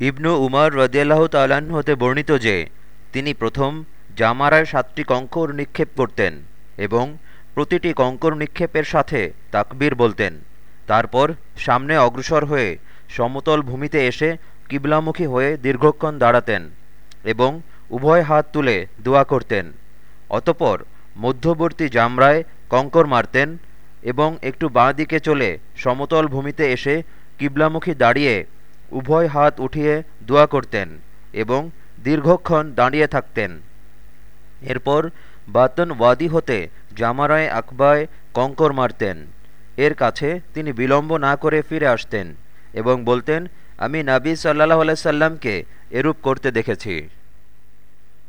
ইবনু উমর রদিয়াল্লাহ তাল্লাহ্ন হতে বর্ণিত যে, তিনি প্রথম জামারায় সাতটি কঙ্কর নিক্ষেপ করতেন এবং প্রতিটি কঙ্কর নিক্ষেপের সাথে তাকবীর বলতেন। তারপর সামনে অগ্রসর হয়ে সমতল ভূমিতে এসে কিবলামুখী হয়ে দীর্ঘক্ষণ দাঁড়াতেন এবং উভয় হাত তুলে দোয়া করতেন। অতপর মধ্যবর্তী জামরায় কঙ্কর মারতেন এবং একটু বাঁ দিকে চলে সমতল ভূমিতে এসে কিবলামুখী দাঁড়িয়ে উভয় হাত উঠিয়ে দোয়া করতেন এবং দীর্ঘক্ষণ দাঁড়িয়ে থাকতেন। এরপর বাতন ওয়াদি হতে জামারায় আকবায় কঙ্কর মারতেন। এর কাছে তিনি বিলম্ব না করে ফিরে আসতেন এবং বলতেন, আমি নাবি সাল্লাহ আলাইসাল্লামকে এরূপ করতে দেখেছি।